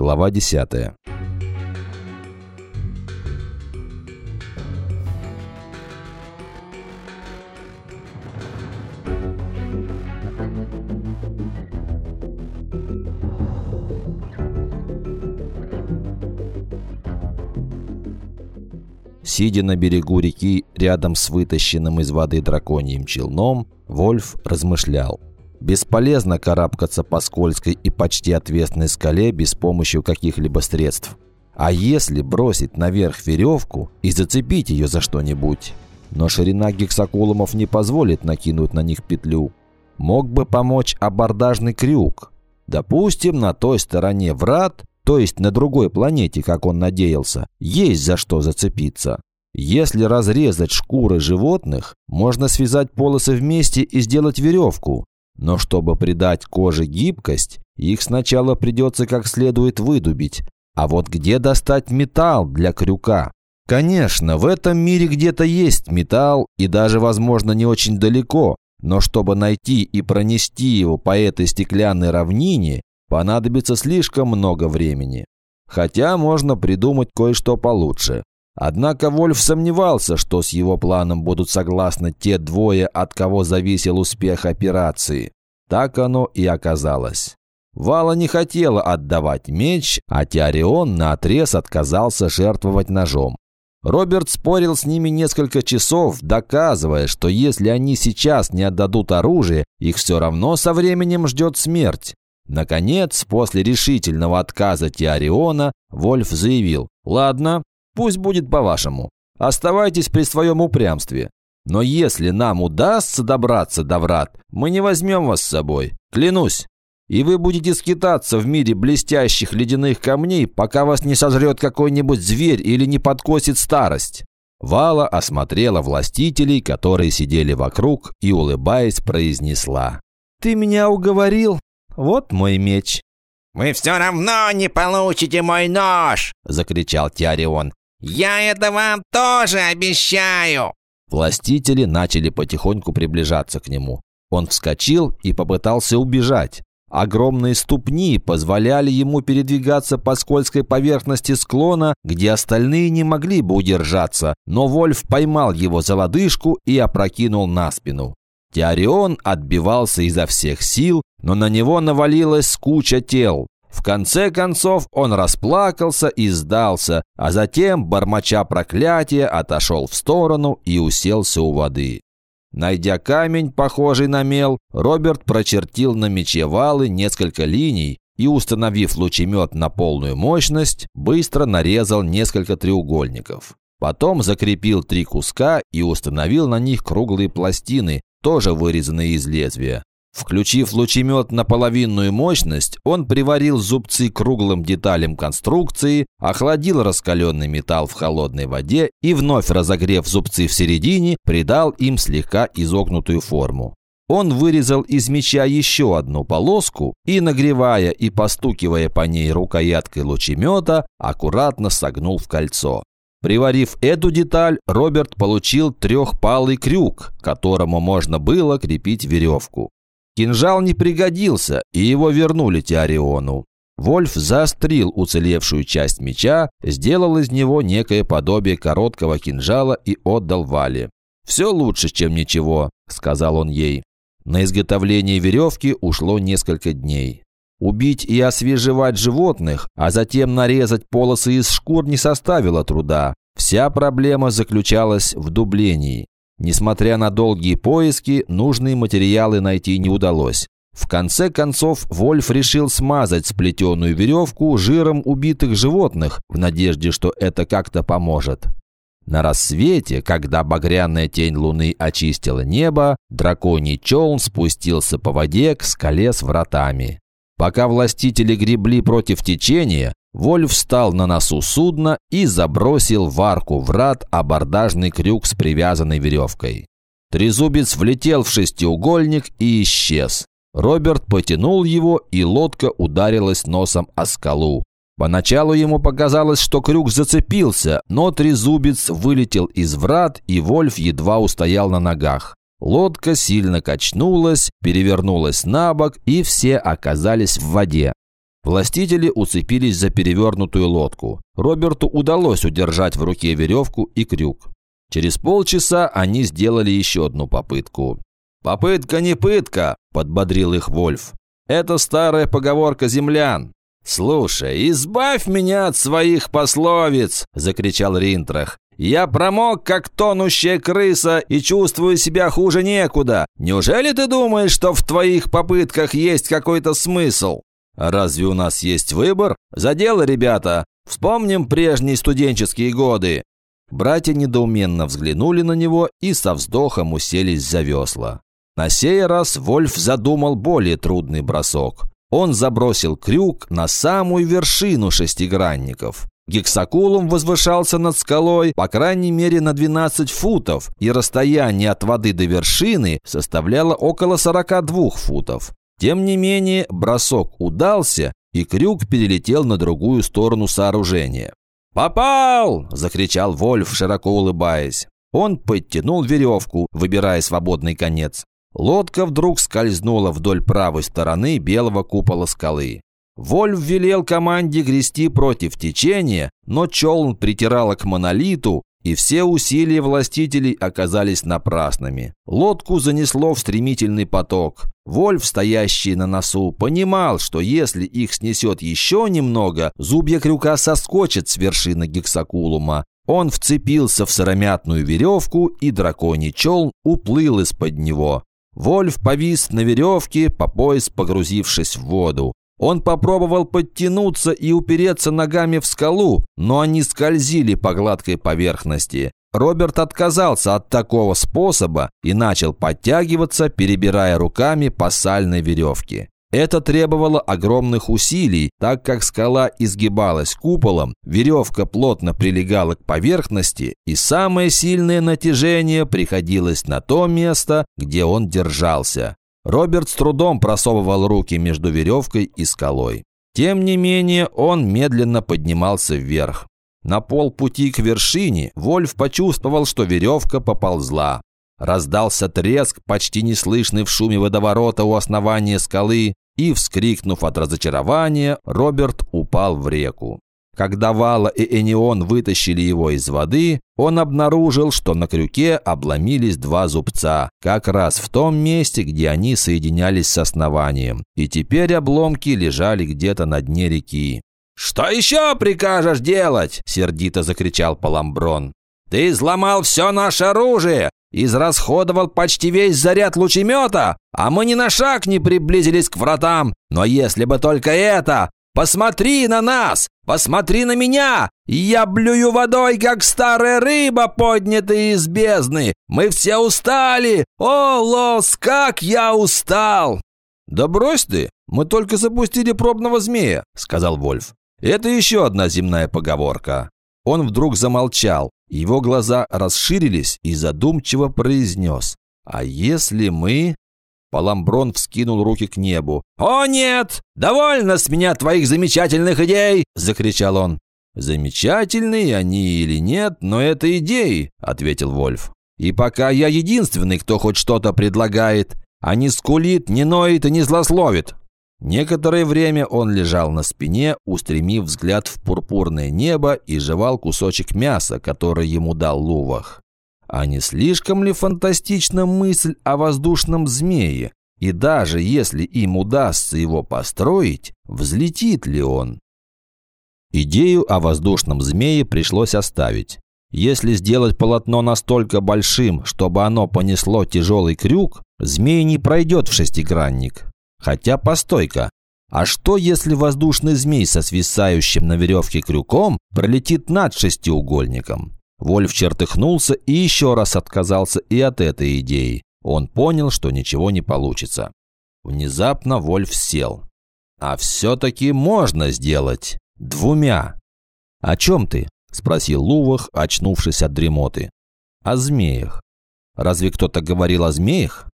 Глава 10. Сидя на берегу реки рядом с вытащенным из воды драконьим челном, Вольф размышлял. Бесполезно карабкаться по скользкой и почти отвесной скале без помощи каких-либо средств. А если бросить наверх веревку и зацепить ее за что-нибудь? Но ширина гексакулумов не позволит накинуть на них петлю. Мог бы помочь абордажный крюк. Допустим, на той стороне врат, то есть на другой планете, как он надеялся, есть за что зацепиться. Если разрезать шкуры животных, можно связать полосы вместе и сделать веревку, но чтобы придать коже гибкость, их сначала придется как следует выдубить. А вот где достать металл для крюка? Конечно, в этом мире где-то есть металл, и даже, возможно, не очень далеко, но чтобы найти и пронести его по этой стеклянной равнине, понадобится слишком много времени. Хотя можно придумать кое-что получше. Однако Вольф сомневался, что с его планом будут согласны те двое, от кого зависел успех операции. Так оно и оказалось. Вала не хотела отдавать меч, а Теорион наотрез отказался жертвовать ножом. Роберт спорил с ними несколько часов, доказывая, что если они сейчас не отдадут оружие, их все равно со временем ждет смерть. Наконец, после решительного отказа Теориона, Вольф заявил «Ладно, Пусть будет по-вашему. Оставайтесь при своем упрямстве. Но если нам удастся добраться до врат, мы не возьмем вас с собой. Клянусь. И вы будете скитаться в мире блестящих ледяных камней, пока вас не сожрет какой-нибудь зверь или не подкосит старость». Вала осмотрела властителей, которые сидели вокруг, и, улыбаясь, произнесла. «Ты меня уговорил? Вот мой меч». «Вы все равно не получите мой нож!» – закричал Тиарион. «Я это вам тоже обещаю!» Властители начали потихоньку приближаться к нему. Он вскочил и попытался убежать. Огромные ступни позволяли ему передвигаться по скользкой поверхности склона, где остальные не могли бы удержаться, но Вольф поймал его за лодыжку и опрокинул на спину. Теорион отбивался изо всех сил, но на него навалилась куча тел. В конце концов он расплакался и сдался, а затем, бормоча проклятия, отошел в сторону и уселся у воды. Найдя камень, похожий на мел, Роберт прочертил на мече валы несколько линий и, установив лучемет на полную мощность, быстро нарезал несколько треугольников. Потом закрепил три куска и установил на них круглые пластины, тоже вырезанные из лезвия. Включив лучемет на половинную мощность, он приварил зубцы круглым деталям конструкции, охладил раскаленный металл в холодной воде и, вновь разогрев зубцы в середине, придал им слегка изогнутую форму. Он вырезал из меча еще одну полоску и, нагревая и постукивая по ней рукояткой лучемета, аккуратно согнул в кольцо. Приварив эту деталь, Роберт получил трехпалый крюк, к которому можно было крепить веревку. Кинжал не пригодился, и его вернули Теориону. Вольф заострил уцелевшую часть меча, сделал из него некое подобие короткого кинжала и отдал Вале. «Все лучше, чем ничего», – сказал он ей. На изготовление веревки ушло несколько дней. Убить и освежевать животных, а затем нарезать полосы из шкур не составило труда. Вся проблема заключалась в дублении. Несмотря на долгие поиски, нужные материалы найти не удалось. В конце концов, Вольф решил смазать сплетенную веревку жиром убитых животных в надежде, что это как-то поможет. На рассвете, когда багряная тень луны очистила небо, драконий челн спустился по воде к скале с вратами. Пока властители гребли против течения, Вольф встал на носу судна и забросил в арку врат абордажный крюк с привязанной веревкой. Трезубец влетел в шестиугольник и исчез. Роберт потянул его, и лодка ударилась носом о скалу. Поначалу ему показалось, что крюк зацепился, но трезубец вылетел из врат, и Вольф едва устоял на ногах. Лодка сильно качнулась, перевернулась на бок, и все оказались в воде. Властители уцепились за перевернутую лодку. Роберту удалось удержать в руке веревку и крюк. Через полчаса они сделали еще одну попытку. «Попытка не пытка», – подбодрил их Вольф. «Это старая поговорка землян. «Слушай, избавь меня от своих пословиц!» – закричал Ринтрах. «Я промок, как тонущая крыса, и чувствую себя хуже некуда. Неужели ты думаешь, что в твоих попытках есть какой-то смысл? Разве у нас есть выбор? За дело, ребята! Вспомним прежние студенческие годы!» Братья недоуменно взглянули на него и со вздохом уселись за весла. На сей раз Вольф задумал более трудный бросок. Он забросил крюк на самую вершину шестигранников. Гексакулум возвышался над скалой по крайней мере на 12 футов, и расстояние от воды до вершины составляло около 42 футов. Тем не менее, бросок удался, и крюк перелетел на другую сторону сооружения. «Попал!» – закричал Вольф, широко улыбаясь. Он подтянул веревку, выбирая свободный конец. Лодка вдруг скользнула вдоль правой стороны белого купола скалы. Вольф велел команде грести против течения, но челн притирала к монолиту, и все усилия властителей оказались напрасными. Лодку занесло в стремительный поток. Вольф, стоящий на носу, понимал, что если их снесет еще немного, зубья крюка соскочат с вершины гексакулума. Он вцепился в сыромятную веревку, и драконий челн уплыл из-под него. Вольф повис на веревке, по пояс погрузившись в воду. Он попробовал подтянуться и упереться ногами в скалу, но они скользили по гладкой поверхности. Роберт отказался от такого способа и начал подтягиваться, перебирая руками по сальной веревке. Это требовало огромных усилий, так как скала изгибалась куполом, веревка плотно прилегала к поверхности, и самое сильное натяжение приходилось на то место, где он держался. Роберт с трудом просовывал руки между веревкой и скалой. Тем не менее, он медленно поднимался вверх. На полпути к вершине Вольф почувствовал, что веревка поползла. Раздался треск, почти неслышный в шуме водоворота у основания скалы, и, вскрикнув от разочарования, Роберт упал в реку. Когда Вала и Энион вытащили его из воды, он обнаружил, что на крюке обломились два зубца, как раз в том месте, где они соединялись с основанием, и теперь обломки лежали где-то на дне реки. «Что еще прикажешь делать?» – сердито закричал Паламброн. «Ты сломал все наше оружие! израсходовал почти весь заряд лучемета, а мы ни на шаг не приблизились к вратам. Но если бы только это... Посмотри на нас! Посмотри на меня! Я блюю водой, как старая рыба, поднятая из бездны! Мы все устали! О, Лос, как я устал!» «Да брось ты! Мы только запустили пробного змея», — сказал Вольф. «Это еще одна земная поговорка». Он вдруг замолчал, его глаза расширились и задумчиво произнес. «А если мы...» Паламброн вскинул руки к небу. «О нет! Довольно с меня твоих замечательных идей!» – закричал он. «Замечательные они или нет, но это идеи», – ответил Вольф. «И пока я единственный, кто хоть что-то предлагает, а не скулит, не ноет и не злословит. Некоторое время он лежал на спине, устремив взгляд в пурпурное небо и жевал кусочек мяса, который ему дал Лувах. А не слишком ли фантастична мысль о воздушном змее? И даже если им удастся его построить, взлетит ли он? Идею о воздушном змее пришлось оставить. Если сделать полотно настолько большим, чтобы оно понесло тяжелый крюк, змей не пройдет в шестигранник, Хотя, постойка, а что, если воздушный змей со свисающим на веревке крюком пролетит над шестиугольником? Вольф чертыхнулся и еще раз отказался и от этой идеи. Он понял, что ничего не получится. Внезапно Вольф сел. «А все-таки можно сделать. Двумя». «О чем ты?» – спросил Лувах, очнувшись от дремоты. «О змеях. Разве кто-то говорил о змеях?»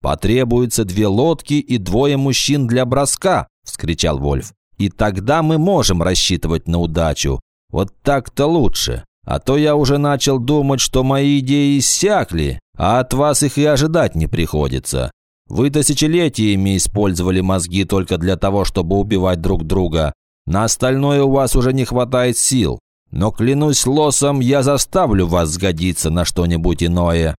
«Потребуются две лодки и двое мужчин для броска!» – вскричал Вольф. «И тогда мы можем рассчитывать на удачу. Вот так-то лучше. А то я уже начал думать, что мои идеи иссякли, а от вас их и ожидать не приходится. Вы тысячелетиями использовали мозги только для того, чтобы убивать друг друга. На остальное у вас уже не хватает сил. Но клянусь лосом, я заставлю вас сгодиться на что-нибудь иное».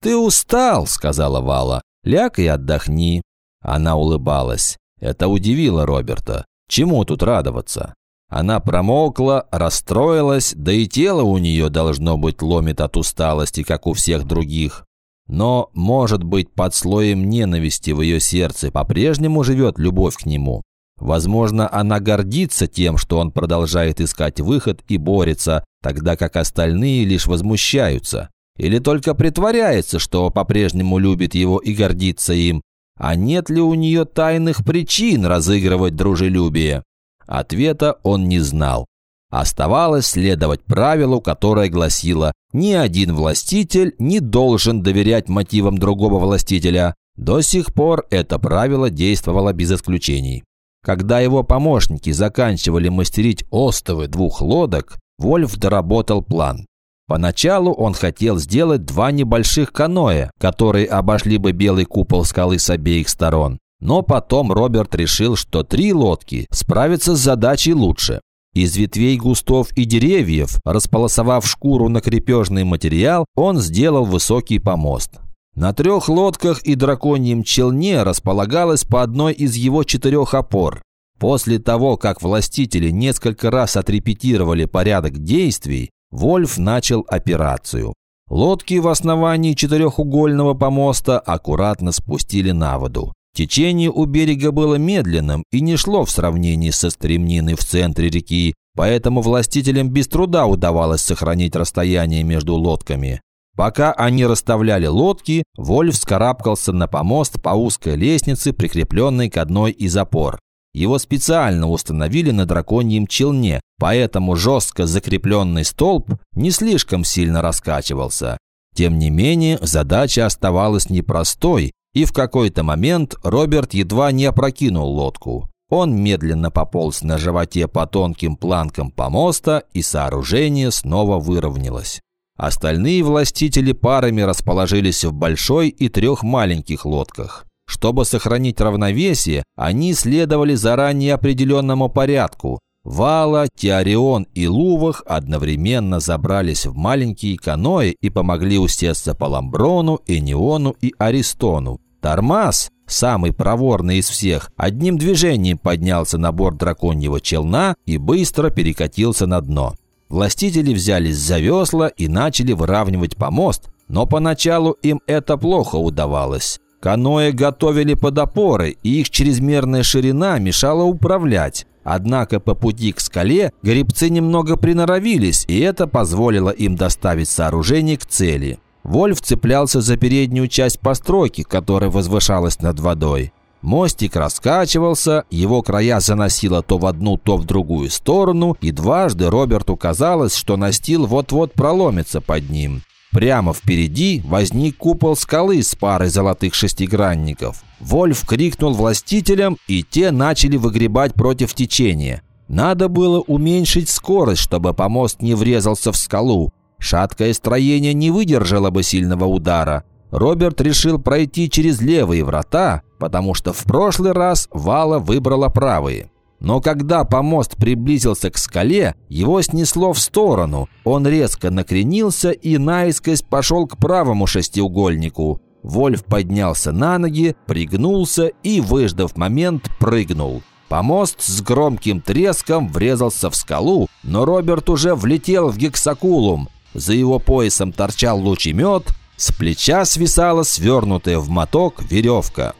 «Ты устал», — сказала Вала. «Ляг и отдохни». Она улыбалась. Это удивило Роберта. Чему тут радоваться? Она промокла, расстроилась, да и тело у нее должно быть ломит от усталости, как у всех других. Но, может быть, под слоем ненависти в ее сердце по-прежнему живет любовь к нему. Возможно, она гордится тем, что он продолжает искать выход и борется, тогда как остальные лишь возмущаются. Или только притворяется, что по-прежнему любит его и гордится им. А нет ли у нее тайных причин разыгрывать дружелюбие? Ответа он не знал. Оставалось следовать правилу, которое гласило «ни один властитель не должен доверять мотивам другого властителя». До сих пор это правило действовало без исключений. Когда его помощники заканчивали мастерить остовы двух лодок, Вольф доработал план. Поначалу он хотел сделать два небольших каноэ, которые обошли бы белый купол скалы с обеих сторон. Но потом Роберт решил, что три лодки справятся с задачей лучше. Из ветвей густов и деревьев, располосовав шкуру на крепежный материал, он сделал высокий помост. На трех лодках и драконьем челне располагалось по одной из его четырех опор. После того, как властители несколько раз отрепетировали порядок действий, Вольф начал операцию. Лодки в основании четырехугольного помоста аккуратно спустили на воду. Течение у берега было медленным и не шло в сравнении со стремниной в центре реки, поэтому властителям без труда удавалось сохранить расстояние между лодками. Пока они расставляли лодки, Вольф скарабкался на помост по узкой лестнице, прикрепленной к одной из опор. Его специально установили на драконьем челне, поэтому жестко закрепленный столб не слишком сильно раскачивался. Тем не менее, задача оставалась непростой, и в какой-то момент Роберт едва не опрокинул лодку. Он медленно пополз на животе по тонким планкам помоста, и сооружение снова выровнялось. Остальные властители парами расположились в большой и трех маленьких лодках. Чтобы сохранить равновесие, они следовали заранее определенному порядку. Вала, Теорион и Лувах одновременно забрались в маленькие каноэ и помогли усесться по Ламброну, Эниону и Аристону. Тормаз, самый проворный из всех, одним движением поднялся на борт драконьего челна и быстро перекатился на дно. Властители взялись за весла и начали выравнивать помост, но поначалу им это плохо удавалось. Каноэ готовили под опоры, и их чрезмерная ширина мешала управлять. Однако по пути к скале гребцы немного приноровились, и это позволило им доставить сооружение к цели. Вольф цеплялся за переднюю часть постройки, которая возвышалась над водой. Мостик раскачивался, его края заносило то в одну, то в другую сторону, и дважды Роберту казалось, что настил вот-вот проломится под ним. Прямо впереди возник купол скалы с парой золотых шестигранников. Вольф крикнул властителям, и те начали выгребать против течения. Надо было уменьшить скорость, чтобы помост не врезался в скалу. Шаткое строение не выдержало бы сильного удара. Роберт решил пройти через левые врата, потому что в прошлый раз Вала выбрала правые. Но когда помост приблизился к скале, его снесло в сторону. Он резко накренился и наискось пошел к правому шестиугольнику. Вольф поднялся на ноги, пригнулся и, выждав момент, прыгнул. Помост с громким треском врезался в скалу, но Роберт уже влетел в гексакулум. За его поясом торчал лучемет, с плеча свисала свернутая в моток веревка.